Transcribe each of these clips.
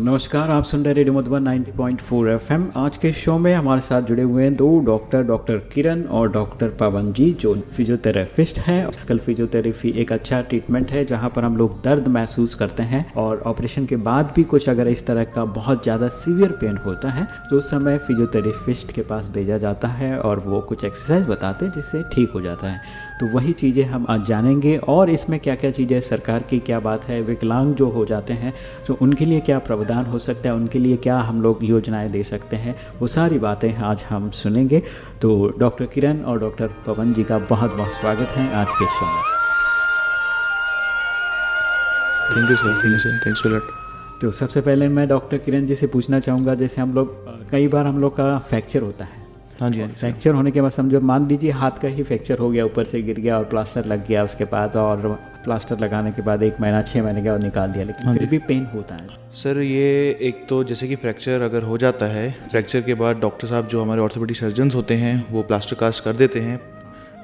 नमस्कार, आप सुन रहे रेडियो मधुबन 90.4 एफएम। आज के शो में हमारे साथ जुड़े हुए हैं दो डॉक्टर डॉक्टर किरण और डॉक्टर पवन जी जो फिजियोथेरेपिस्ट हैं। आजकल फिजियोथेरेपी एक अच्छा ट्रीटमेंट है, जहाँ पर हम लोग दर्द महसूस करते हैं और ऑपरेशन के बाद भी कुछ अगर इस तरह का बहुत ज़्यादा सीवियर पेन होता है तो उस समय फिजियोथेरेपिस्ट के पास भेजा जाता है और वो कुछ एक्सरसाइज बताते हैं जिससे ठीक हो जाता है। तो वही चीज़ें हम आज जानेंगे और इसमें क्या क्या चीज़ें सरकार की क्या बात है विकलांग जो हो जाते हैं तो उनके लिए क्या प्रावधान हो सकता है उनके लिए क्या हम लोग योजनाएँ दे सकते हैं वो सारी बातें आज हम सुनेंगे। तो डॉक्टर किरण और डॉक्टर पवन जी का बहुत बहुत स्वागत है आज के शो में। Thank you sir thank you sir thanks lot तो सबसे पहले मैं डॉक्टर किरण जी से पूछना चाहूँगा जैसे हम लोग कई बार हम लोग का फ्रैक्चर होता है हाँ जी हाँ जी फ्रैक्चर होने के बाद समझो मान लीजिए हाथ का ही फ्रैक्चर हो गया ऊपर से गिर गया और प्लास्टर लग गया उसके बाद और प्लास्टर लगाने के बाद एक महीना छः महीने का और निकाल दिया लेकिन फिर भी पेन होता है। सर ये एक तो जैसे कि फ्रैक्चर अगर हो जाता है फ्रैक्चर के बाद डॉक्टर साहब जो हमारे ऑर्थोपेडिक सर्जन्स होते हैं वो प्लास्टर कास्ट कर देते हैं।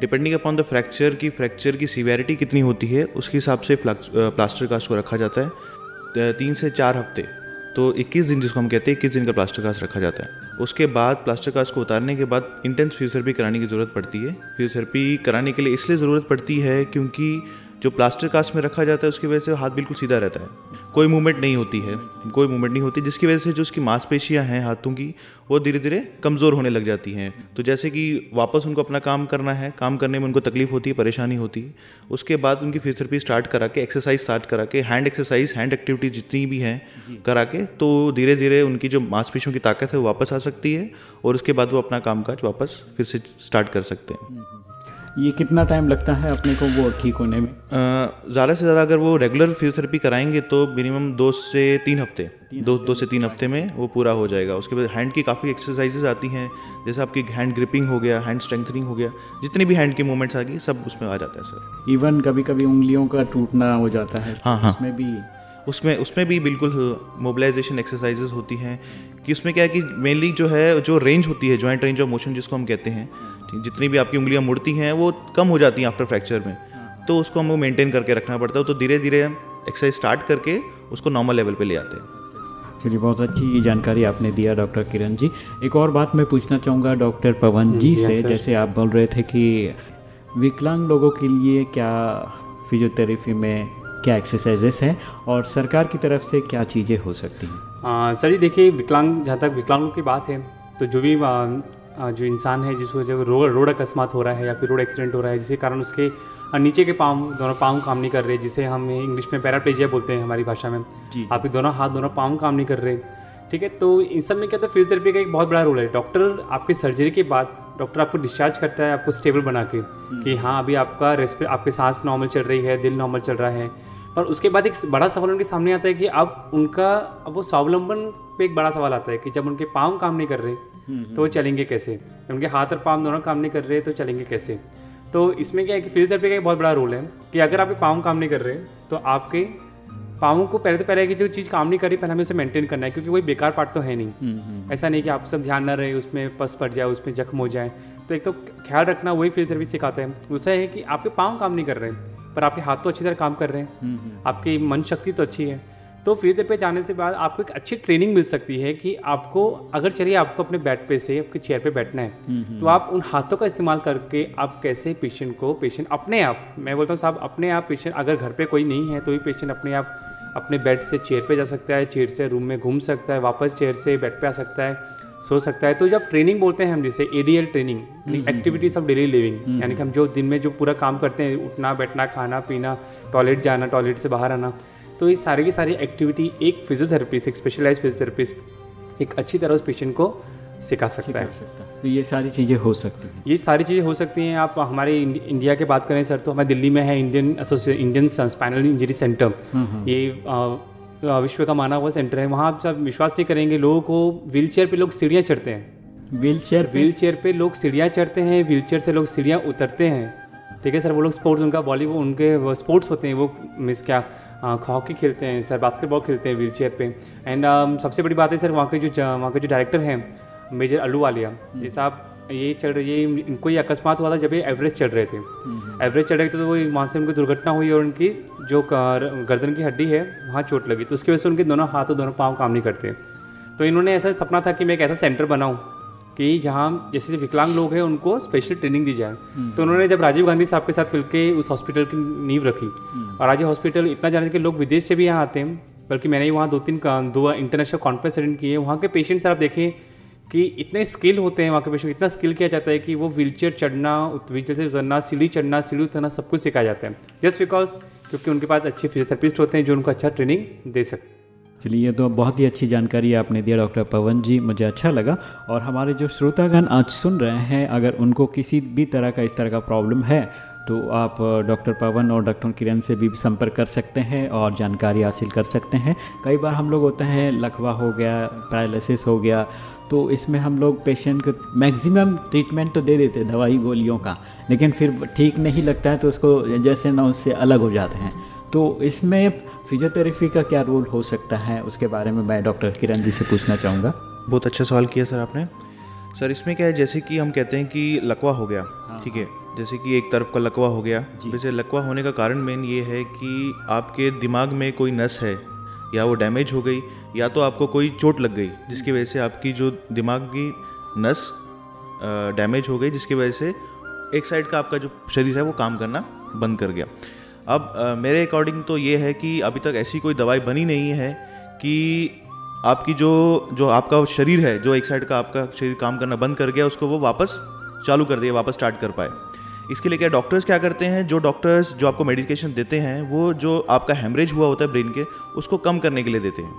डिपेंडिंग अपॉन द फ्रैक्चर की फ्रैक्चर की सीवियरिटी कितनी होती है उसके हिसाब से प्लास्टर कास्ट को रखा जाता है। तीन से चार हफ़्ते तो 21 दिन जिसको हम कहते हैं इक्कीस दिन का प्लास्टर कास्ट रखा जाता है। उसके बाद प्लास्टर कास्ट को उतारने के बाद इंटेंस फिजियोथेरेपी कराने की ज़रूरत पड़ती है। फिजियोथेरेपी कराने के लिए इसलिए ज़रूरत पड़ती है क्योंकि जो प्लास्टर कास्ट में रखा जाता है उसकी वजह से हाथ बिल्कुल सीधा रहता है। कोई मूवमेंट नहीं होती है कोई मूवमेंट नहीं होती जिसकी वजह से जो उसकी मांसपेशियाँ हैं हाथों की वो धीरे धीरे कमज़ोर होने लग जाती हैं। तो जैसे कि वापस उनको अपना काम करना है काम करने में उनको तकलीफ़ होती है परेशानी होती है उसके बाद उनकी फिजियोथेरेपी स्टार्ट करा के एक्सरसाइज स्टार्ट करा के हैंड एक्सरसाइज हैंड एक्टिविटी जितनी भी हैं करा के तो धीरे धीरे उनकी जो मांसपेशियों की ताकत है वो वापस आ सकती है और उसके बाद वो अपना काम वापस फिर से स्टार्ट कर सकते हैं। ये कितना टाइम लगता है अपने को वो ठीक होने में? ज़्यादा से ज़्यादा अगर वो रेगुलर फिजियोथेरेपी कराएँगे तो मिनिमम दो से तीन हफ़्ते दो दो से तीन हफ़्ते में वो पूरा हो जाएगा। उसके बाद हैंड की काफ़ी एक्सरसाइजेज आती हैं जैसे आपकी हैंड ग्रिपिंग हो गया हैंड स्ट्रेंथनिंग हो गया जितनी भी हैंड की मूवमेंट्स आ गई सब उसमें आ जाता है सर इवन कभी कभी उंगलियों का टूटना हो जाता है हाँ हाँ। उसमें भी। उसमें उसमें भी बिल्कुल मोबिलाइजेशन एक्सरसाइजेज होती हैं कि उसमें क्या है कि मेनली जो है जो रेंज होती है जॉइंट रेंज ऑफ़ मोशन जिसको हम कहते हैं जितनी भी आपकी उंगलियाँ मुड़ती हैं वो कम हो जाती हैं आफ्टर फ्रैक्चर में। तो उसको हमको मेंटेन करके रखना पड़ता है तो धीरे धीरे हम एक्सरसाइज स्टार्ट करके उसको नॉर्मल लेवल पे ले आते हैं। चलिए बहुत अच्छी जानकारी आपने दिया डॉक्टर किरण जी। एक और बात मैं पूछना चाहूँगा डॉक्टर पवन जी से जैसे आप बोल रहे थे कि विकलांग लोगों के लिए क्या फिजियोथेरेपी में क्या एक्सरसाइजेस हैं और सरकार की तरफ़ से क्या चीज़ें हो सकती हैं सर जी देखिए विकलांग जहाँ तक विकलांगों की बात है तो जो भी जो इंसान है जिसको जब रोड रोड अकस्मात हो रहा है या फिर रोड एक्सीडेंट हो रहा है जिसके कारण उसके नीचे के पाँव दोनों पाँव काम नहीं कर रहे जिसे हम इंग्लिश में पैराप्लेजिया बोलते हैं हमारी भाषा में। आपके दोनों हाथ दोनों पाँव काम नहीं कर रहे ठीक है? तो इन सब में क्या होता है फिजियोथेरेपी का एक बहुत बड़ा रोल है। डॉक्टर आपकी सर्जरी के बाद डॉक्टर आपको डिस्चार्ज करता है आपको स्टेबल बना के कि हाँ अभी आपका रेस्पिर आपके सांस नॉर्मल चल रही है दिल नॉर्मल चल रहा है। पर उसके बाद एक बड़ा सवाल उनके सामने आता है कि अब उनका अब वो स्वावलंबन पे एक बड़ा सवाल आता है कि जब उनके पाँव काम नहीं कर रहे तो वो चलेंगे कैसे? उनके हाथ और पाँव दोनों काम नहीं कर रहे तो चलेंगे कैसे? तो इसमें क्या है कि फिजियोथेरेपी का एक बहुत बड़ा रोल है कि अगर आपके पाँव काम नहीं कर रहे तो आपके पाँव को पहले तो पहले की जो चीज़ काम नहीं कर रही पहले हमें उसे मेंटेन करना है क्योंकि वही बेकार पार्ट तो है नहीं। ऐसा नहीं कि आप सब ध्यान ना रहे उसमें पस पड़ जाए उसमें जख्म हो जाए। तो एक तो ख्याल रखना वही फिजियोथेरेपी सिखाते हैं। दूसरा है कि आपके पाँव काम नहीं कर रहे पर आपके हाथ तो अच्छी तरह काम कर रहे हैं। आपकी मन शक्ति तो अच्छी है। तो फिजियोथेरेपी पे जाने से बाद आपको एक अच्छी ट्रेनिंग मिल सकती है कि आपको अगर चलिए आपको अपने बेड पे से आपके चेयर पे बैठना है तो आप उन हाथों का इस्तेमाल करके आप कैसे पेशेंट को पेशेंट अपने आप मैं बोलता हूँ साहब अपने आप पेशेंट अगर घर पे कोई नहीं है तो भी पेशेंट अपने आप अपने बेड से चेयर पे जा सकता है चेयर से रूम में घूम सकता है वापस चेयर से बेड पे आ सकता है सो सकता है। तो जब ट्रेनिंग बोलते हैं हम जिसे ADL training activities of daily living यानी कि हम जो दिन में जो पूरा काम करते हैं उठना बैठना खाना पीना टॉयलेट जाना टॉयलेट से बाहर आना तो ये सारी की सारी एक्टिविटी एक फिजियोथेरेपिस्ट एक स्पेशलाइज फिजियोथेरेपिस्ट एक अच्छी तरह उस पेशेंट को सिखा सकता सिखा है। सकता। तो ये सारी चीज़ें हो सकती हैं। ये सारी चीज़ें हो सकती हैं। आप हमारे इंडिया की बात करें सर तो हमारे दिल्ली में है Indian association Indian spinal injury centre ये विश्व का माना हुआ सेंटर है। वहाँ आप सब विश्वास नहीं करेंगे लोगों को व्हील चेयर पर लोग सीढ़ियाँ चढ़ते हैं। व्हील चेयर व्हील चेयर पर लोग सीढ़ियाँ चढ़ते हैं व्हील चेयर से लोग सीढ़ियाँ उतरते हैं। ठीक है सर वो लोग स्पोर्ट्स उनका वॉलीबॉल उनके स्पोर्ट्स होते हैं वो मिस क्या हॉकी खेलते हैं सर बास्केटबॉल खेलते हैं व्हील चेयर पर एंड सबसे बड़ी बात है सर वहाँ के जो वहाँ के जो डायरेक्टर हैं मेजर अलू वालिया ये साहब ये चल रही ये इनको ये अकस्मात हुआ था जब ये एवरेज चढ़ रहे थे। एवरेज चढ़ रहे थे तो वो वहाँ से उनकी दुर्घटना हुई और उनकी जो गर्दन की हड्डी है वहाँ चोट लगी। तो उसकी वजह से उनके दोनों हाथ और दोनों पाँव काम नहीं करते। तो इन्होंने ऐसा सपना था कि मैं एक ऐसा सेंटर बनाऊँ कि जहाँ जैसे विकलांग लोग हैं उनको स्पेशल ट्रेनिंग दी जाए। तो उन्होंने जब राजीव गांधी साहब के साथ मिलकर उस हॉस्पिटल की नींव रखी और आज ये हॉस्पिटल इतना जाने कि लोग विदेश से भी यहाँ आते हैं बल्कि मैंने ही वहाँ दो तीन का- दो इंटरनेशनल कॉन्फ्रेंस अटेंड किए वहाँ के पेशेंट्स आप देखें कि इतने स्किल होते हैं वहाँ के पेशेंट इतना स्किल किया जाता है कि वो व्हीलचेयर चढ़ना व्हीलचेयर से उतरना सीढ़ी चढ़ना सीढ़ी उतरना सब कुछ सिखाया जाता है। जस्ट बिकॉज़ क्योंकि उनके पास अच्छे फिजियोथेरेपिस्ट होते हैं जो उनको अच्छा ट्रेनिंग दे सकते हैं। चलिए तो बहुत ही अच्छी जानकारी आपने दिया, डॉक्टर पवन जी। मुझे अच्छा लगा। और हमारे जो श्रोतागण आज सुन रहे हैं, अगर उनको किसी भी तरह का, इस तरह का प्रॉब्लम है तो आप, डॉक्टर पवन और डॉक्टर किरण से भी संपर्क कर सकते हैं और जानकारी हासिल कर सकते हैं। कई बार हम लोग होते हैं, लकवा हो गया, पैरालिसिस हो गया तो इसमें हम लोग पेशेंट को मैक्सिमम ट्रीटमेंट तो दे देते हैं, दवाई गोलियों का, लेकिन फिर ठीक नहीं लगता है तो उसको जैसे ना उससे अलग हो जाते हैं। तो इसमें फिजियोथेरेपी का क्या रोल हो सकता है? उसके बारे में मैं डॉक्टर किरण जी से पूछना चाहूँगा। बहुत अच्छा सवाल किया सर आपने। सर इसमें क्या है जैसे कि हम कहते हैं कि लकवा हो गया ठीक है? जैसे कि एक तरफ़ का लकवा हो गया। वैसे लकवा होने का कारण मेन ये है कि आपके दिमाग में कोई नस है या वो डैमेज हो गई या तो आपको कोई चोट लग गई जिसकी वजह से आपकी जो दिमाग की नस डैमेज हो गई जिसकी वजह से एक साइड का आपका जो शरीर है वो काम करना बंद कर गया। अब अ, मेरे अकॉर्डिंग तो ये है कि अभी तक ऐसी कोई दवाई बनी नहीं है कि आपकी जो जो आपका शरीर है जो एक साइड का आपका शरीर काम करना बंद कर गया उसको वो वापस चालू कर दिए वापस स्टार्ट कर पाए। इसके लिए क्या डॉक्टर्स क्या करते हैं? जो डॉक्टर्स जो आपको मेडिकेशन देते हैं वो जो आपका हेमरेज हुआ होता है ब्रेन के उसको कम करने के लिए देते हैं।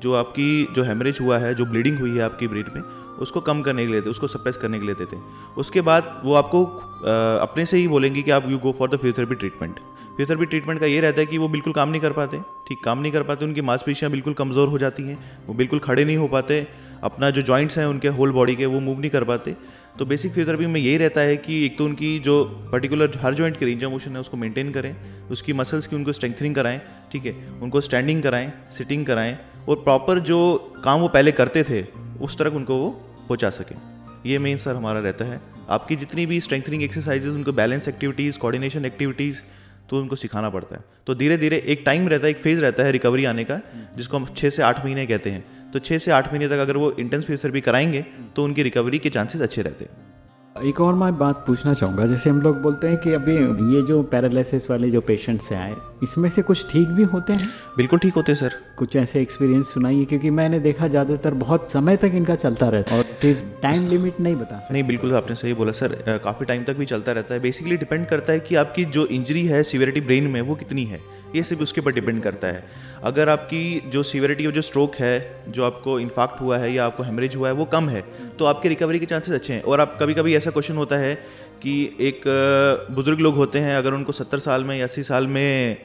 जो आपकी जो हेमरेज हुआ है जो ब्लीडिंग हुई है आपकी ब्रेन में उसको कम करने के लिए देते, उसको सप्रेस करने के लिए देते। उसके बाद वो आपको अपने से ही बोलेंगे कि आप you go for the physiotherapy treatment physiotherapy treatment का ये रहता है कि वो बिल्कुल काम नहीं कर पाते। ठीक, काम नहीं कर पाते, उनकी मांसपेशियाँ बिल्कुल कमज़ोर हो जाती हैं, वो बिल्कुल खड़े नहीं हो पाते, अपना जो जॉइंट्स हैं, उनके होल बॉडी के, वो मूव नहीं कर पाते। तो बेसिक फिजियोथेरेपी में यही रहता है कि एक तो उनकी जो पर्टिकुलर हर जॉइंट की रेंज ऑफ़ मोशन है, उसको मेंटेन करें, उसकी मसल्स की उनको स्ट्रेंथनिंग कराएँ, ठीक है, उनको स्टैंडिंग कराएँ सिटिंग कराएँ, और प्रॉपर जो काम वो पहले करते थे, उस तरह उनको वो पहुँचा सकें। ये मेन सर हमारा रहता है। आपकी जितनी भी स्ट्रेंथनिंग एक्सरसाइजेज उनको बैलेंस एक्टिविटीज़ कोऑर्डिनेशन एक्टिविटीज़ तो उनको सिखाना पड़ता है। तो धीरे धीरे एक टाइम रहता है, एक फ़ेज़ रहता है रिकवरी आने का, जिसको हम छः से आठ महीने कहते हैं। तो छः से आठ महीने तक अगर वो इंटेंस भी कराएँगे तो उनकी रिकवरी के चांसेस अच्छे रहते हैं। एक और मैं बात पूछना चाहूँगा। जैसे हम लोग बोलते हैं कि अभी ये जो पैरालिसिस वाले जो पेशेंट्स हैं आए इसमें से कुछ ठीक भी होते हैं? बिल्कुल ठीक होते हैं सर। कुछ ऐसे एक्सपीरियंस सुनाइए क्योंकि मैंने देखा ज़्यादातर बहुत समय तक इनका चलता रहता है और टाइम लिमिट नहीं बता सकते। नहीं बिल्कुल आपने सही बोला सर। काफ़ी टाइम तक भी चलता रहता है। बेसिकली डिपेंड करता है कि आपकी जो इंजरी है सीवियरिटी ब्रेन में वो कितनी है। ये सब उसके ऊपर डिपेंड करता है। अगर आपकी जो सीवियरिटी जो स्ट्रोक है जो आपको इन्फाक्ट हुआ है या आपको हेमरेज हुआ है वो कम है तो आपके रिकवरी के चांसेस अच्छे हैं। और आप कभी कभी ऐसा क्वेश्चन होता है कि एक बुज़ुर्ग लोग होते हैं अगर उनको सत्तर साल में या अस्सी साल में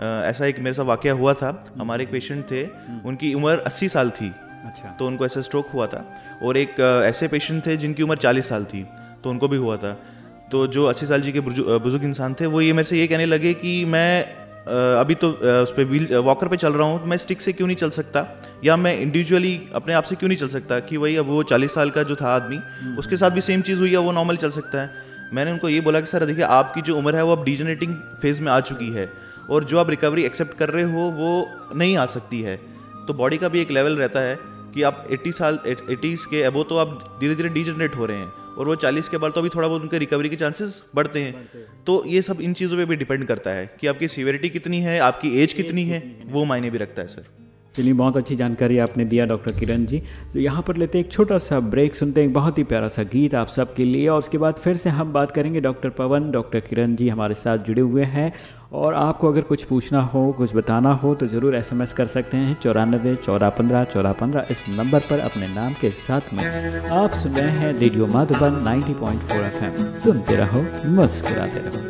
ऐसा एक मेरे साथ वाक़ हुआ था। हमारे एक पेशेंट थे उनकी उम्र अस्सी साल थी। अच्छा। तो उनको ऐसा स्ट्रोक हुआ था। और एक ऐसे पेशेंट थे जिनकी उम्र 40 साल थी तो उनको भी हुआ था। तो जो अस्सी साल जी के बुज़ुर्ग इंसान थे वो ये मेरे से ये कहने लगे कि मैं अभी तो उस पर व्हील वॉकर पे चल रहा हूँ तो मैं स्टिक से क्यों नहीं चल सकता? या मैं इंडिविजुअली अपने आप से क्यों नहीं चल सकता कि वही अब वो चालीस साल का जो था आदमी उसके साथ भी सेम चीज़ हुई है वो नॉर्मल चल सकता है? मैंने उनको ये बोला कि सर देखिए आपकी जो उम्र है वो अब डिजनरेटिंग फ़ेज़ में आ चुकी है और जो आप रिकवरी एक्सेप्ट कर रहे हो वो नहीं आ सकती है। तो बॉडी का भी एक लेवल रहता है कि आप 80 साल 80s के अबो तो आप धीरे धीरे डिजनरेट हो रहे हैं। और वो 40 के बाद तो अभी थोड़ा बहुत उनके रिकवरी के चांसेस बढ़ते हैं। तो ये सब इन चीज़ों पर भी डिपेंड करता है कि आपकी सीवियरिटी कितनी है आपकी एज कितनी है वो मायने भी रखता है सर चलिए, बहुत अच्छी जानकारी आपने दिया डॉक्टर किरण जी। तो यहाँ पर लेते हैं एक छोटा सा ब्रेक, सुनते हैं एक बहुत ही प्यारा सा गीत आप सबके लिए, और उसके बाद फिर से हम बात करेंगे डॉक्टर पवन, डॉक्टर किरण जी हमारे साथ जुड़े हुए हैं। और आपको अगर कुछ पूछना हो, कुछ बताना हो तो ज़रूर एसएमएस कर सकते हैं, चौरानबे चौदह पंद्रह चौदह पंद्रह, इस नंबर पर अपने नाम के साथ में आप सुन रहे हैं रेडियो माधुबन 90.4 एफएम। सुनते रहो, मुस्कुराते रहो।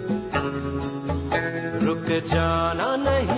रुक जाना नहीं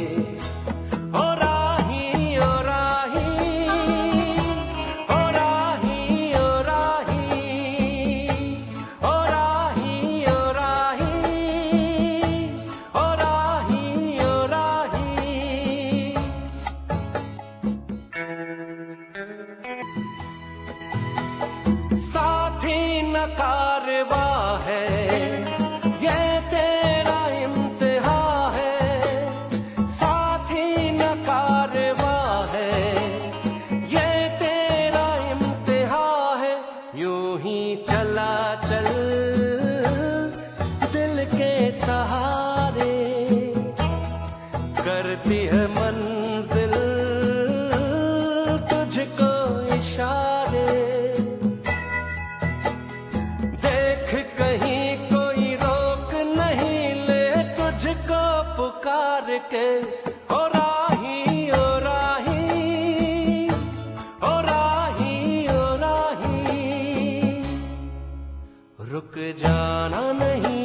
रुक जाना नहीं।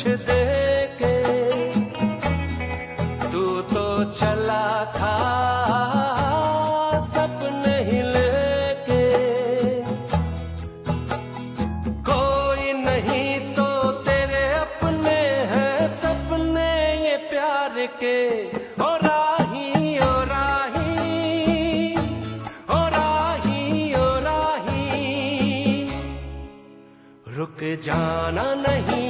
कुछ दे के तू तो चला था सपने ही लेके। कोई नहीं तो तेरे अपने हैं सपने ये प्यार के। राही। रुक जाना नहीं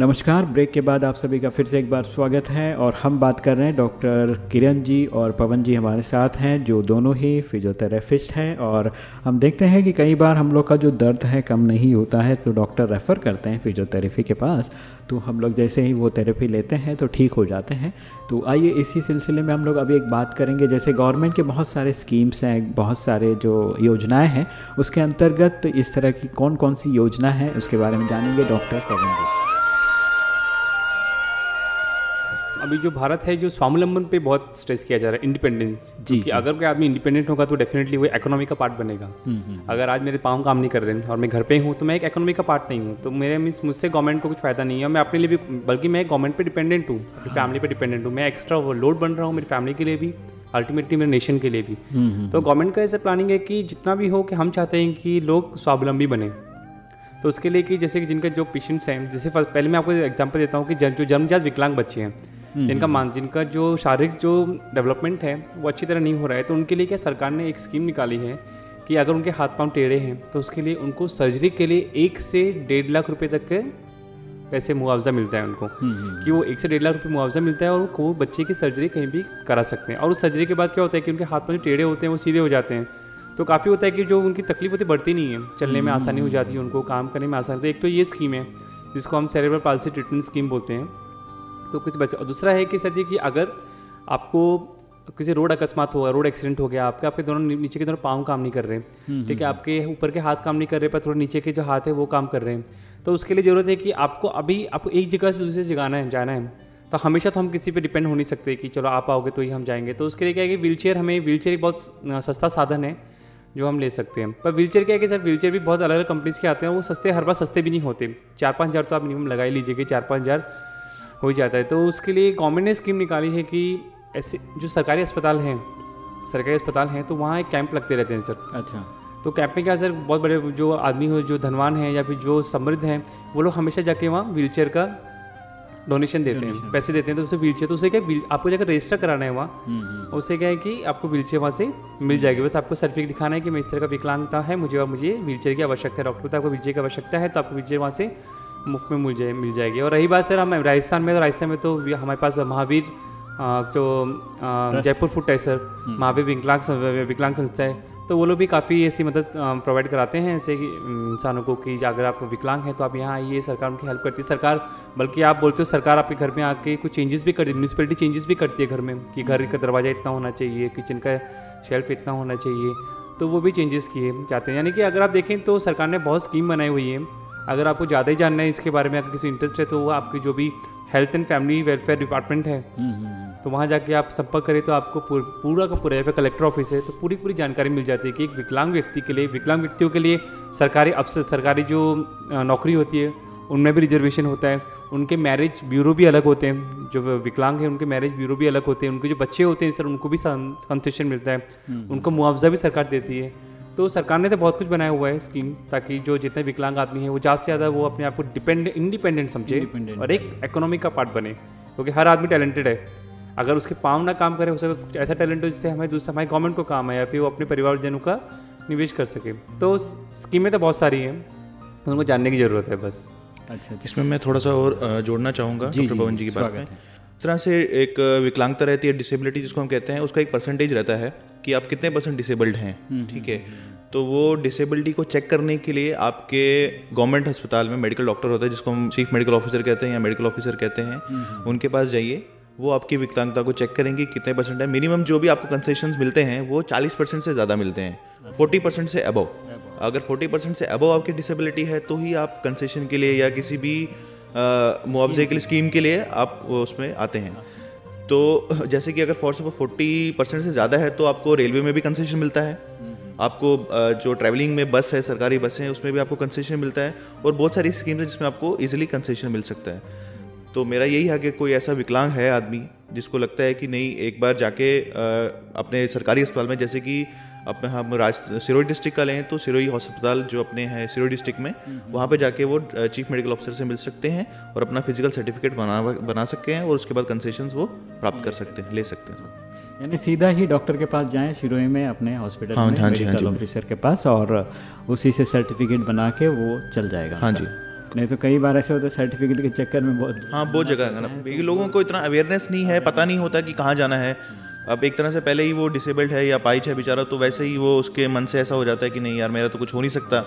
नमस्कार, ब्रेक के बाद आप सभी का फिर से एक बार स्वागत है और हम बात कर रहे हैं डॉक्टर किरण जी और पवन जी हमारे साथ हैं, जो दोनों ही फिजियोथेरेपिस्ट हैं और हम देखते हैं कि कई बार हम लोग का जो दर्द है कम नहीं होता है तो डॉक्टर रेफ़र करते हैं फिजियोथेरेपी के पास। तो हम लोग जैसे ही वो थेरेपी लेते हैं तो ठीक हो जाते हैं। तो आइए इसी सिलसिले में हम लोग अभी एक बात करेंगे, जैसे गवर्नमेंट के बहुत सारे स्कीम्स हैं, बहुत सारे जो योजनाएँ हैं, उसके अंतर्गत इस तरह की कौन कौन सी योजना है, उसके बारे में जानेंगे डॉक्टर पवन जी। अभी जो भारत है जो स्वावलंबन पे बहुत स्ट्रेस किया जा रहा है इंडिपेंडेंस जी, जी। अगर कोई आदमी इंडिपेंडेंट होगा तो डेफिनेटली वो इकोनॉमी का पार्ट बनेगा। अगर आज मेरे पाँव काम नहीं कर रहे हैं और मैं घर पे हूँ तो मैं एक इकोनॉमी का पार्ट नहीं हूँ। तो मेरे मीन्स मुझसे गवर्नमेंट को कुछ फ़ायदा नहीं है मैं अपने लिए भी बल्कि मैं गवर्नमेंट पर डिपेंडेंट हूँ अपनी फैमिली पर डिपेंडेंट हूँ। मैं एक्स्ट्रा लोड बन रहा हूँ मेरी फैमिली के लिए भी अल्टीमेटली मेरे नेशन के लिए भी। तो गवर्नमेंट का ऐसा प्लानिंग है कि जितना भी हो कि हम चाहते हैं कि लोग स्वावलंबी बने। तो उसके लिए कि जैसे कि जिनका जो पेशेंट्स हैं जैसे पहले मैं आपको एग्जांपल देता हूँ कि जो जन्मजात विकलांग बच्चे हैं जिनका मान जिनका जो शारीरिक जो डेवलपमेंट है वो अच्छी तरह नहीं हो रहा है तो उनके लिए क्या सरकार ने एक स्कीम निकाली है कि अगर उनके हाथ पाँव टेढ़े हैं तो उसके लिए उनको सर्जरी के लिए एक से डेढ़ लाख रुपए तक के पैसे मुआवजा मिलता है उनको। कि वो एक से डेढ़ लाख रुपये मुआवजा मिलता है और वो- बच्चे की सर्जरी कहीं भी करा सकते हैं। और उस सर्जरी के बाद क्या होता है कि उनके हाथ जो टेढ़े होते हैं वो सीधे हो जाते हैं। तो काफ़ी होता है कि जो उनकी तकलीफ़ होती बढ़ती नहीं है। चलने में आसानी हो जाती है उनको काम करने में आसानी तो एक तो ये स्कीम है जिसको हम सेरेब्रल पालसी ट्रीटमेंट स्कीम बोलते हैं। तो कुछ बच और दूसरा है कि सर जी कि अगर आपको किसी रोड अकस्मात हुआ रोड एक्सीडेंट हो गया आपके आपके दोनों नीचे के दोनों पाँव काम नहीं कर रहे हैं। ठीक है आपके ऊपर के हाथ काम नहीं कर रहे पर थोड़ा नीचे के जो हाथ है वो काम कर रहे हैं। तो उसके लिए ज़रूरत है कि आपको अभी आपको एक जगह से दूसरी जगह है जाना है। तो हमेशा तो हम किसी पे डिपेंड हो नहीं सकते कि चलो आप आओगे तो ही हम जाएँगे। तो उसके लिए क्या है कि व्हील हमें व्हील एक बहुत सस्ता साधन है जो हम ले सकते हैं। पर व्हीलचेयर क्या है कि सर व्हीलचेयर भी बहुत अलग अलग कंपनीज़ के आते हैं वो सस्ते हर बार सस्ते भी नहीं होते। चार पाँच हज़ार तो आप मिनिमम लगा ही लीजिए कि चार पाँच हज़ार हो जाता है। तो उसके लिए गवर्नमेंट ने स्कीम निकाली है कि ऐसे जो सरकारी अस्पताल हैं सरकारी अस्पताल हैं तो वहाँ एक कैंप लगते रहते हैं सर। अच्छा। तो कैंप में क्या सर बहुत बड़े जो आदमी हो जो धनवान हैं या फिर जो समृद्ध हैं वो लोग हमेशा जाके वहाँ व्हीलचेयर का डोनेशन देते हैं पैसे देते हैं। तो उसे व्हीलचेयर तो उसे क्या आपको जाकर रजिस्टर कराना है वहाँ। उसे क्या है कि आपको व्हीलचेयर वहाँ से मिल जाएगी। बस आपको सर्टिफिकेट दिखाना है कि मैं इस तरह का विकलांगता है मुझे और मुझे व्हीलचेयर की आवश्यकता है। डॉक्टर को आपको व्हीलचेयर की आवश्यकता है तो आपको व्हीलचेयर वहाँ से मुफ़्त में मिल जाए मिल जाएगी। और रही बात सर हम राजस्थान में तो राजस्थान में तो हमारे पास महावीर जो जयपुर फ़ूड सर महावीर विकलांग विकलांग संस्था है। तो वो लोग भी काफ़ी ऐसी मदद प्रोवाइड कराते हैं ऐसे कि इंसानों को कि अगर आप विकलांग हैं तो आप यहाँ आइए सरकार उनकी हेल्प करती है। सरकार बल्कि आप बोलते हो सरकार आपके घर में आके कुछ चेंजेस भी करती है म्यूनसिपलिटी चेंजेस भी करती है घर में कि घर का दरवाज़ा इतना होना चाहिए किचन का शेल्फ इतना होना चाहिए। तो वो भी चेंजेस किए जाते हैं। यानी कि अगर आप देखें तो सरकार ने बहुत स्कीम बनाई हुई है अगर आपको ज़्यादा ही जानना है इसके बारे में अगर किसी इंटरेस्ट है तो वो आपकी जो भी health and family welfare department है तो वहाँ जाके आप संपर्क करें तो आपको पूर- का पूरा या फिर कलेक्टर ऑफ़िस है तो पूरी पूरी जानकारी मिल जाती है कि एक विकलांग व्यक्ति के लिए विकलांग व्यक्तियों के लिए सरकारी अफसर सरकारी जो नौकरी होती है उनमें भी रिजर्वेशन होता है। उनके मैरिज ब्यूरो भी अलग होते हैं जो विकलांग हैं उनके मैरिज ब्यूरो भी अलग होते हैं उनके जो बच्चे होते हैं सर उनको भी कंसेशन मिलता है। उनको मुआवजा भी सरकार देती है। तो सरकार ने तो बहुत कुछ बनाया हुआ है स्कीम ताकि जो जितने विकलांग आदमी हैं वो ज़्यादा से ज़्यादा वो अपने आप को डिपेंड इंडिपेंडेंट समझे और एक इकोनॉमी का पार्ट बने क्योंकि हर आदमी टैलेंटेड है। अगर उसके पाँव ना काम करे हो सकता कुछ ऐसा टैलेंट हो जिससे हमें दूसरा हमारे गवर्नमेंट को काम है या फिर वो अपने परिवारजनों का निवेश कर सके। तो स्कीमें तो बहुत सारी हैं उनको जानने की ज़रूरत है बस। अच्छा अच्छा। इसमें मैं थोड़ा सा और जोड़ना चाहूँगा जी, डॉक्टर पवन जी की बात में। तरह से एक विकलांगता रहती है डिसेबिलिटी जिसको हम कहते हैं उसका एक परसेंटेज रहता है कि आप कितने परसेंट डिसेबल्ड हैं ठीक है? तो वो डिसेबिलिटी को चेक करने के लिए आपके गवर्नमेंट अस्पताल में मेडिकल डॉक्टर होता है जिसको हम चीफ मेडिकल ऑफिसर कहते हैं या मेडिकल ऑफिसर कहते हैं उनके पास जाइए वो आपकी विकलांगता को चेक करेंगे कितने परसेंट है। मिनिमम जो भी आपको कंसेशन मिलते हैं वो 40 परसेंट से ज़्यादा मिलते हैं 40 परसेंट से अबव अगर 40 परसेंट से अबव आपकी डिसेबिलिटी है तो ही आप कंसेशन के लिए या किसी भी मुआवजे के लिए स्कीम के लिए आप उसमें आते हैं। तो जैसे कि अगर फोर्स सपोज़ फोर्टी परसेंट से ज़्यादा है तो आपको रेलवे में भी कंसेशन मिलता है। आपको जो ट्रैवलिंग में बस है सरकारी बसें हैं उसमें भी आपको कंसेशन मिलता है और बहुत सारी स्कीम्स हैं जिसमें आपको इजीली कंसेशन मिल सकता है। तो मेरा यही है कि कोई ऐसा विकलांग है आदमी जिसको लगता है कि नहीं एक बार जाके अपने सरकारी अस्पताल में जैसे कि अपने हम राज सिरोही डिस्ट्रिक्ट का लें तो सिरोही अस्पताल जो अपने हैं सिरोही डिस्ट्रिक्ट में वहाँ पे जाके वो चीफ मेडिकल ऑफिसर से मिल सकते हैं और अपना फ़िज़िकल सर्टिफिकेट बना बना सकते हैं और उसके बाद कंसेशन वो प्राप्त कर सकते हैं ले सकते हैं यानी सीधा ही डॉक्टर के पास जाएँ शिरोई में अपने हॉस्पिटल हाँ, में हाँ हाँ मेडिकल। ऑफिसर के पास और उसी से सर्टिफिकेट बना के वो चल जाएगा हाँ जी। नहीं तो कई बार ऐसे होता है सर्टिफिकेट के चक्कर में बहुत हाँ बहुत जगह ना लोगों को इतना अवेयरनेस नहीं है पता नहीं होता कि कहाँ जाना है अब एक तरह से पहले ही वो डिसेबल्ड है या पाइच है बेचारा तो वैसे ही वो उसके मन से ऐसा हो जाता है कि नहीं यार, मेरा तो कुछ हो नहीं सकता।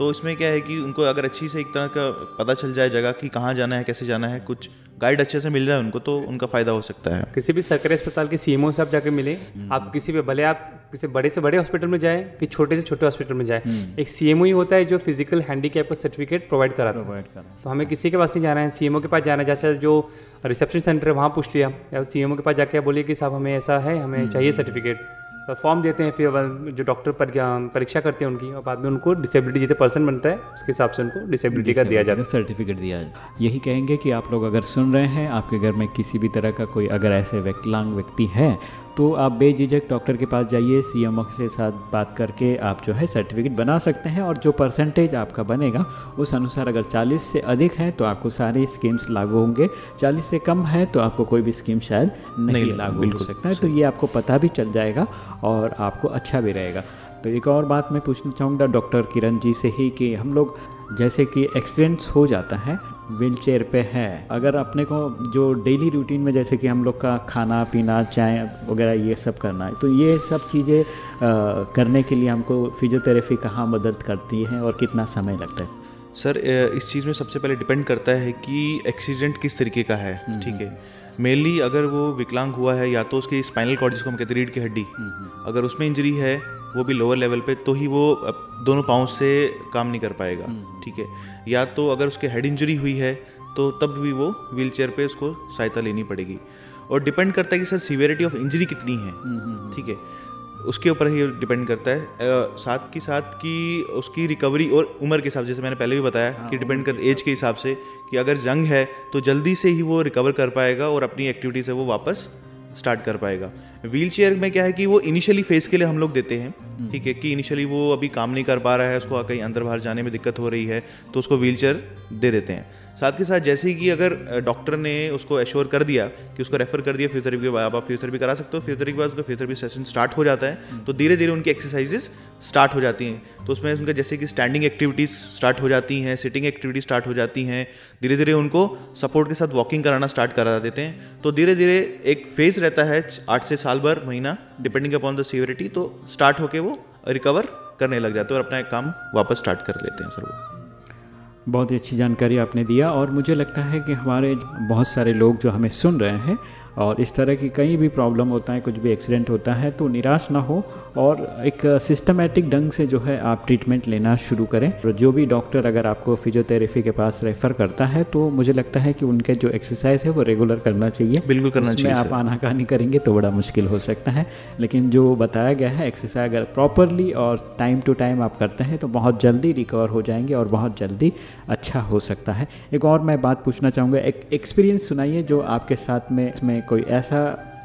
तो इसमें क्या है कि उनको अगर अच्छी से एक तरह का पता चल जाए जगह कि कहाँ जाना है कैसे जाना है कुछ गाइड अच्छे से मिल जाए उनको तो उनका फ़ायदा हो सकता है। किसी भी सरकारी अस्पताल के सीएमओ से आप जाके मिले आप किसी भी भले आप किसी बड़े से बड़े हॉस्पिटल में जाए कि छोटे से छोटे हॉस्पिटल में जाए एक सीएमओ ही होता है जो फ़िज़िकल हैंडीकैप का सर्टिफिकेट प्रोवाइड कराता है। प्रोवाइड करा तो हमें किसी के पास नहीं जाना है सीएमओ के पास जाना है जैसे जो रिसेप्शन सेंटर है वहाँ पूछ लिया या सीएमओ के पास जाके बोलिए कि साहब हमें ऐसा है हमें चाहिए सर्टिफिकेट फॉर्म देते हैं, फिर जो डॉक्टर पर परीक्षा करते हैं उनकी, और बाद में उनको डिसेबिलिटी जितने पर्सन बनता है, उसके हिसाब से उनको डिसेबिलिटी का दिया जाता है। सर्टिफिकेट दिया जाए यही कहेंगे कि आप लोग अगर सुन रहे हैं, आपके घर में किसी भी तरह का कोई अगर ऐसे विकलांग व्यक्ति है तो आप बेझिझक डॉक्टर के पास जाइए सीएमओ के साथ बात करके आप जो है सर्टिफिकेट बना सकते हैं और जो परसेंटेज आपका बनेगा उस अनुसार अगर 40 से अधिक है तो आपको सारी स्कीम्स लागू होंगे। 40 से कम है तो आपको कोई भी स्कीम शायद नहीं, नहीं, लागू हो सकता है। तो ये आपको पता भी चल जाएगा और आपको अच्छा भी रहेगा। तो एक और बात मैं पूछना चाहूँगा डॉक्टर किरण जी से ही कि हम लोग जैसे कि एक्सीडेंट्स हो जाता है व्हील चेयर पे है। अगर अपने को जो डेली रूटीन में जैसे कि हम लोग का खाना पीना चाय वगैरह ये सब करना है तो ये सब चीज़ें करने के लिए हमको फिजियोथेरेपी कहाँ मदद करती है और कितना समय लगता है? सर इस चीज़ में सबसे पहले डिपेंड करता है कि एक्सीडेंट किस तरीके का है ठीक है? मेनली अगर वो विकलांग हुआ है या तो उसकी स्पाइनल कॉर्ड जिसको हम कहते हैं रीढ़ की हड्डी अगर उसमें इंजरी है वो भी लोअर लेवल पे तो ही वो दोनों पाँव से काम नहीं कर पाएगा ठीक है? या तो अगर उसके हेड इंजरी हुई है तो तब भी वो व्हील चेयर पर उसको सहायता लेनी पड़ेगी। और डिपेंड करता है कि सर सीवियरिटी ऑफ़ इंजरी कितनी है ठीक है? उसके ऊपर ही डिपेंड करता है। साथ के साथ कि उसकी रिकवरी और उम्र के हिसाब से जैसे मैंने पहले भी बताया हाँ, कि डिपेंड कर एज के हिसाब से कि अगर जंग है तो जल्दी से ही वो रिकवर कर पाएगा और अपनी एक्टिविटी से वो वापस स्टार्ट कर पाएगा। व्हील चेयर में क्या है कि वो इनिशियली फेस के लिए हम लोग देते हैं ठीक है कि इनिशियली वो अभी काम नहीं कर पा रहा है उसको कहीं अंदर बाहर जाने में दिक्कत हो रही है तो उसको व्हील चेयर दे देते हैं। साथ के साथ जैसे कि अगर डॉक्टर ने उसको एश्योर कर दिया कि उसको रेफर कर दिया फिजियोथेरेपी के बाद आप फिजियोथेरेपी करा सकते हो फिजियोथेरेपी के बाद उसका फिजियोथेरेपी सेशन स्टार्ट हो जाता है तो धीरे धीरे उनकी एक्सरसाइजेस स्टार्ट हो जाती हैं। तो उसमें उनका जैसे कि स्टैंडिंग एक्टिविटीज़ स्टार्ट हो जाती हैं सिटिंग एक्टिविटीज़ स्टार्ट हो जाती हैं धीरे धीरे उनको सपोर्ट के साथ वॉकिंग कराना स्टार्ट करा देते हैं। तो धीरे धीरे एक फ़ेज़ रहता है आठ से साल भर महीना डिपेंडिंग अपॉन द सीवियरिटी तो स्टार्ट होकर वो रिकवर करने लग जाते हैं और अपना काम वापस स्टार्ट कर लेते हैं सर वो। बहुत ही अच्छी जानकारी आपने दिया और मुझे लगता है कि हमारे बहुत सारे लोग जो हमें सुन रहे हैं और इस तरह की कहीं भी प्रॉब्लम होता है कुछ भी एक्सीडेंट होता है तो निराश ना हो और एक सिस्टमेटिक ढंग से जो है आप ट्रीटमेंट लेना शुरू करें। और जो भी डॉक्टर अगर आपको फिजियोथेरेपी के पास रेफ़र करता है तो मुझे लगता है कि उनके जो एक्सरसाइज है वो रेगुलर करना चाहिए। बिल्कुल करना चाहिए, आप। आनाकानी करेंगे तो बड़ा मुश्किल हो सकता है। लेकिन जो बताया गया है एक्सरसाइज अगर प्रॉपरली और टाइम टू टाइम आप करते हैं तो बहुत जल्दी रिकवर हो जाएँगे और बहुत जल्दी अच्छा हो सकता है। एक और मैं बात पूछना चाहूँगा एक एक्सपीरियंस सुनाइए जो आपके साथ में इसमें कोई ऐसा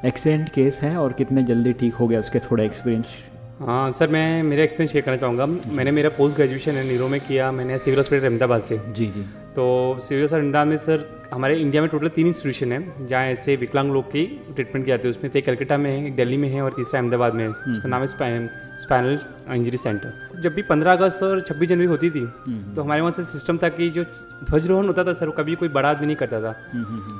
एक्सीडेंट केस है और कितने जल्दी ठीक हो गया? उसके थोड़ा एक्सपीरियंस हाँ सर मैं मेरा एक्सपीरियंस शेयर करना चाहूँगा। मैंने मेरा पोस्ट ग्रेजुएशन है नीरो में किया मैंने सिविल हॉस्पिटल अहमदाबाद से। जी जी। तो सिविल हॉस्पिटल अहमदाबाद में सर हमारे इंडिया में टोटल तीन इंस्टीट्यूशन है जहाँ ऐसे विकलांग लोग की ट्रीटमेंट किया जाती है। उसमें से एक कलकत्ता में है एक दिल्ली में है और तीसरा अहमदाबाद में है। उसका नाम है स्पाइनल इंजरी सेंटर। जब भी पंद्रह अगस्त और छब्बीस जनवरी होती थी तो हमारे वहाँ से सिस्टम था कि जो ध्वजरोहण होता था सर कभी कोई बड़ा आदमी नहीं करता था।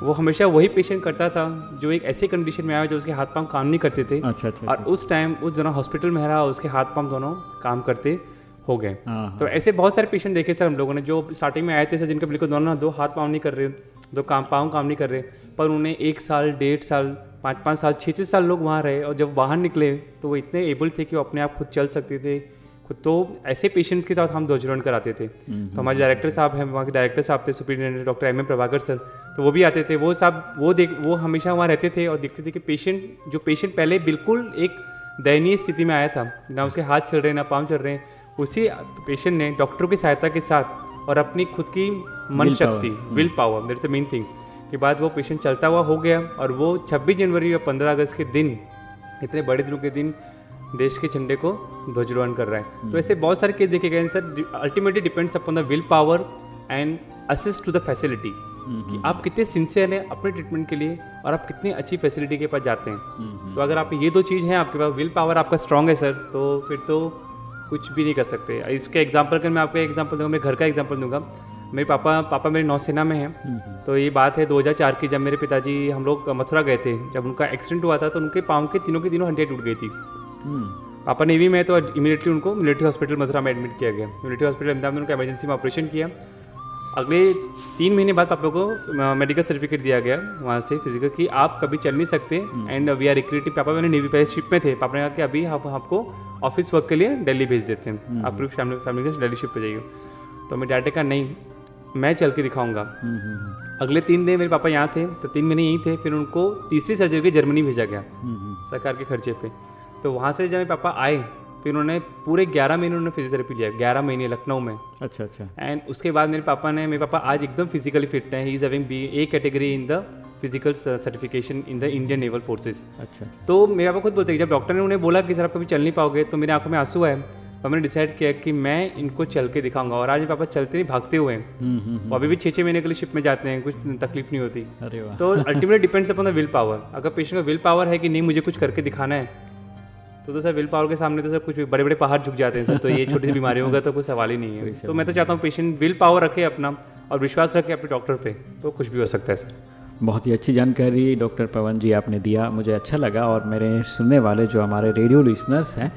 वो हमेशा वही पेशेंट करता था जो एक ऐसे कंडीशन में आया जो उसके हाथ पाँव काम नहीं करते थे। अच्छा अच्छा और उस टाइम उस दोनों हॉस्पिटल में रहा उसके हाथ पाँव दोनों काम करते हो गए। हाँ, तो ऐसे बहुत सारे पेशेंट देखे सर हम लोगों ने जो स्टार्टिंग में आए थे सर जिनके बिल्कुल दोनों दो हाथ पाँव नहीं कर रहे दो काम पाँव काम नहीं कर रहे पर उन्हें एक साल डेढ़ साल पाँच पाँच साल छः छः साल लोग वहाँ रहे और जब बाहर निकले तो वो इतने एबल थे कि वो अपने आप खुद चल सकते थे। खुद तो ऐसे पेशेंट्स के साथ हम ध्वजरोहण कराते थे। तो हमारे डायरेक्टर साहब हैं वहाँ के डायरेक्टर साहब थे superintendent doctor M M Prabhakar sir तो वो भी आते थे। वो साहब वो देख वो हमेशा वहाँ रहते थे और देखते थे कि पेशेंट जो पेशेंट पहले बिल्कुल एक दयनीय स्थिति में आया था ना उसके हाथ चल रहे हैं ना पाँव चल रहे हैं उसी पेशेंट ने डॉक्टरों की सहायता के साथ और अपनी खुद की मन शक्ति will power that's the main thing के बाद वो पेशेंट चलता हुआ हो गया और वो 26 जनवरी या 15 अगस्त के दिन इतने बड़े दिनों के दिन देश के झंडे को ध्वजारोहण कर रहा है। तो ऐसे बहुत सारे केस देखे गए हैं। Sir ultimately depends upon the will power and assist to the facility कि आप कितने सिंसियर हैं अपने ट्रीटमेंट के लिए और आप कितनी अच्छी फैसिलिटी के पास जाते हैं। तो अगर आप ये दो चीज़ हैं आपके पास विल पावर आपका स्ट्रांग है सर तो फिर तो कुछ भी नहीं कर सकते। इसके एग्ज़ाम्पल अगर मैं आपको एग्ज़ाम्पल दूँगा मैं घर का एग्ज़ाम्पल दूँगा। मेरे पापा पापा मेरे नौसेना में हैं। तो ये बात है 2004 की जब मेरे पिताजी हम लोग मथुरा गए थे जब उनका एक्सीडेंट हुआ था तो उनके पाँव के तीनों के तीनों हड्डियाँ टूट गई थी। पापा नेवी में है, तो इमीडिएटली उनको मिलिट्री हॉस्पिटल मथुरा में एडमिट किया गया। मिलिट्री हॉस्पिटल अहमदाबाद में उनका इमरजेंसी में ऑपरेशन किया। अगले तीन महीने बाद पापा को मेडिकल सर्टिफिकेट दिया गया वहाँ से फ़िज़िकल कि आप कभी चल नहीं सकते। एंड वी आर रिक्रिएटिव पापा मैंने नेवी पहले शिप में थे। पापा ने कहा कि अभी आप आपको ऑफ़िस वर्क के लिए दिल्ली भेज देते हैं। आप पूरी फैमिली फैमिली के दिल्ली शिप पे जाइए। तो मैं डैडी का नहीं मैं चल के दिखाऊँगा। अगले तीन दिन मेरे पापा यहाँ थे तो तीन महीने यहीं थे फिर उनको तीसरी सर्जरी के जर्मनी भेजा गया सरकार के खर्चे पे। तो वहाँ से जब मेरे पापा आए फिर उन्होंने पूरे ग्यारह महीने उन्होंने फिजियोथेरेपी लिया ग्यारह महीने लखनऊ में। अच्छा अच्छा। एंड उसके बाद मेरे पापा ने मेरे पापा आज एकदम फिजिकली फिट हैं he is having B A category in the physical certification in the Indian naval forces अच्छा तो मेरे पापा खुद बोलते हैं जब डॉक्टर ने उन्हें बोला कि सर आप कभी चल नहीं पाओगे तो मेरे आँखों में आँसू आए। और मैंने डिसाइड किया कि मैं इनको चल के दिखाऊँगा और आज पापा चलते नहीं भागते हुए हैं। वो अभी भी छः छः महीने के लिए शिप में जाते हैं कुछ तकलीफ़ नहीं होती। अरे वाह। तो ultimately depends upon the will power अगर पेशेंट का विल पावर है कि नहीं मुझे कुछ करके दिखाना है तो तो सर विल पावर के सामने तो सर कुछ भी बड़े बड़े पहाड़ झुक जाते हैं सर तो ये छोटी सी बीमारियों का तो कोई सवाल ही नहीं है। तो मैं तो चाहता हूँ पेशेंट विल पावर रखे अपना और विश्वास रखे अपने डॉक्टर पे तो कुछ भी हो सकता है सर। बहुत ही अच्छी जानकारी डॉक्टर पवन जी आपने दिया मुझे अच्छा लगा और मेरे सुनने वाले जो हमारे रेडियो लिसनर्स हैं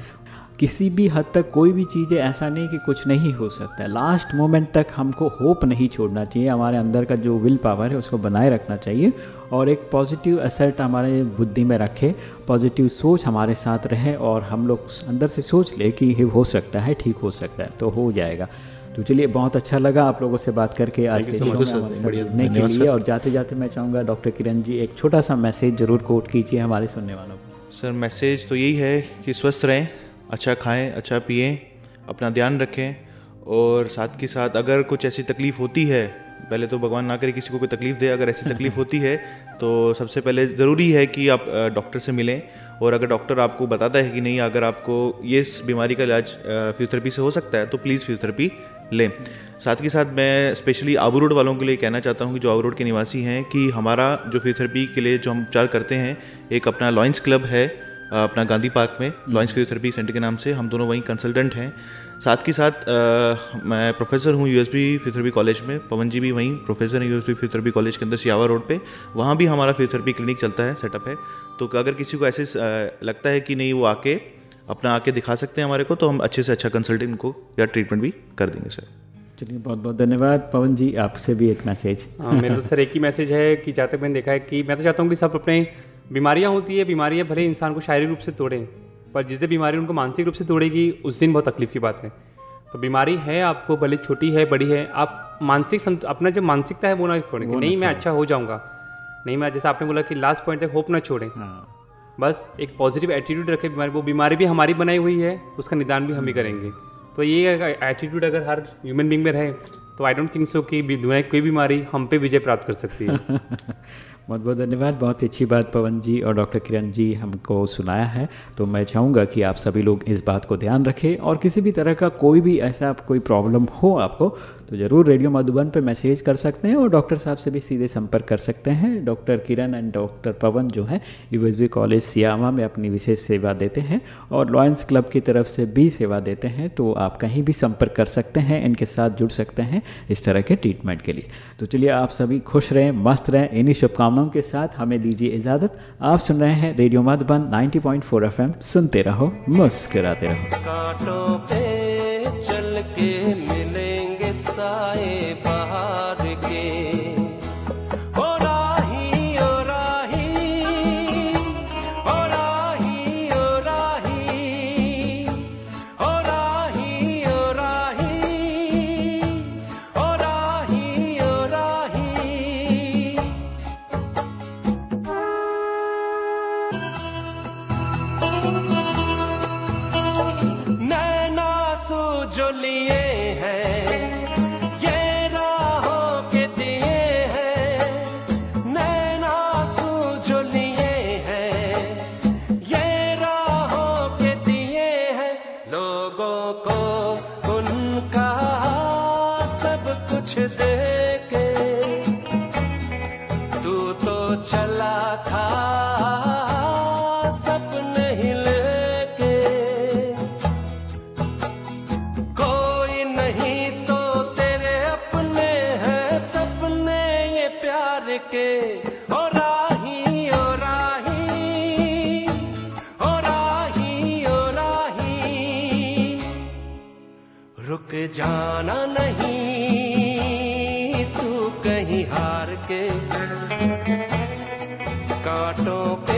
किसी भी हद तक कोई भी चीज़ें ऐसा नहीं कि कुछ नहीं हो सकता है। लास्ट मोमेंट तक हमको होप नहीं छोड़ना चाहिए। हमारे अंदर का जो विल पावर है उसको बनाए रखना चाहिए और एक पॉजिटिव असर्ट हमारे बुद्धि में रखे। पॉजिटिव सोच हमारे साथ रहे और हम लोग अंदर से सोच ले कि ये हो सकता है ठीक हो सकता है तो हो जाएगा। तो चलिए बहुत अच्छा लगा आप लोगों से बात करके। आज के जुड़ने के लिए और जाते जाते मैं चाहूँगा डॉक्टर किरण जी एक छोटा सा मैसेज ज़रूर कोट कीजिए हमारे सुनने वालों को। सर मैसेज तो यही है कि स्वस्थ रहें। अच्छा खाएँ अच्छा पिएँ अपना ध्यान रखें और साथ के साथ अगर कुछ ऐसी तकलीफ़ होती है पहले तो भगवान ना करे किसी को कोई तकलीफ़ दे अगर ऐसी तकलीफ़ होती है तो सबसे पहले ज़रूरी है कि आप डॉक्टर से मिलें और अगर डॉक्टर आपको बताता है कि नहीं अगर आपको ये इस बीमारी का इलाज फिजियोथेरेपी से हो सकता है तो प्लीज़ फिजियोथेरेपी लें। साथ के साथ मैं स्पेशली आबू रोड वालों के लिए कहना चाहता हूँ कि जो आबू रोड के निवासी हैं कि हमारा जो फिजियोथेरेपी के लिए जो हम उपचार करते हैं एक अपना लॉयंस क्लब है अपना गांधी पार्क में लॉयंस फिजियोथेरेपी सेंटर के नाम से हम दोनों वहीं कंसल्टेंट हैं। साथ के साथ अ, मैं प्रोफेसर हूँ यूएसबी फिजियोथेरेपी कॉलेज में पवन जी भी वहीं प्रोफेसर हैं यूएसबी फिजियोथेरेपी कॉलेज के अंदर सियावा रोड पे। वहाँ भी हमारा फिजियोथेरेपी क्लिनिक चलता है सेटअप है। तो अगर किसी को ऐसे लगता है कि नहीं वो आके अपना आके दिखा सकते हैं हमारे को तो हम अच्छे से अच्छा कंसल्टेंट को या ट्रीटमेंट भी कर देंगे सर चलिए बहुत बहुत धन्यवाद। पवन जी आपसे भी एक मैसेज। हाँ, मेरा तो सर एक ही मैसेज है कि जहाँ तक मैंने देखा है कि मैं तो चाहता हूँ कि सब अपने बीमारियाँ होती है बीमारियाँ भले इंसान को शारीरिक रूप से तोड़ें पर जिस दिन बीमारी उनको मानसिक रूप से तोड़ेगी उस दिन बहुत तकलीफ़ की बात है। तो बीमारी है आपको भले छोटी है बड़ी है आप मानसिक अपना जो मानसिकता है वो ना छोड़ें नहीं मैं अच्छा हो जाऊँगा नहीं मैं जैसे आपने बोला कि लास्ट पॉइंट तक होप ना छोड़ें। बस एक पॉजिटिव एटीट्यूड रखें बीमारी वो बीमारी भी हमारी बनाई हुई है उसका निदान भी हम ही करेंगे। तो ये एटीट्यूड अगर हर ह्यूमन बींग में रहे तो आई डोंट थिंक सो कि दुनिया की कोई बीमारी हम पे विजय प्राप्त कर सकती है। बहुत बहुत धन्यवाद, बहुत ही अच्छी बात पवन जी और डॉक्टर किरण जी हमको सुनाया है। तो मैं चाहूँगा कि आप सभी लोग इस बात को ध्यान रखें और किसी भी तरह का कोई भी ऐसा कोई प्रॉब्लम हो आपको तो ज़रूर रेडियो मधुबन पे मैसेज कर सकते हैं और डॉक्टर साहब से भी सीधे संपर्क कर सकते हैं। Doctor Kiran and doctor Pavan जो है यूएसबी कॉलेज सियामा में अपनी विशेष सेवा देते हैं और लॉयंस क्लब की तरफ़ से भी सेवा देते हैं तो आप कहीं भी संपर्क कर सकते हैं, इनके साथ जुड़ सकते हैं इस तरह के ट्रीटमेंट के लिए। तो चलिए, आप सभी खुश रहें, मस्त रहें, इन्हीं शुभकामनाओं के साथ हमें दीजिए इजाज़त। आप सुन रहे हैं रेडियो मधुबन 90.4 एफएम सुनते रहो, मुस्कुराते रहो। चल के मिलेंगे साए बाहर के के कांटों पे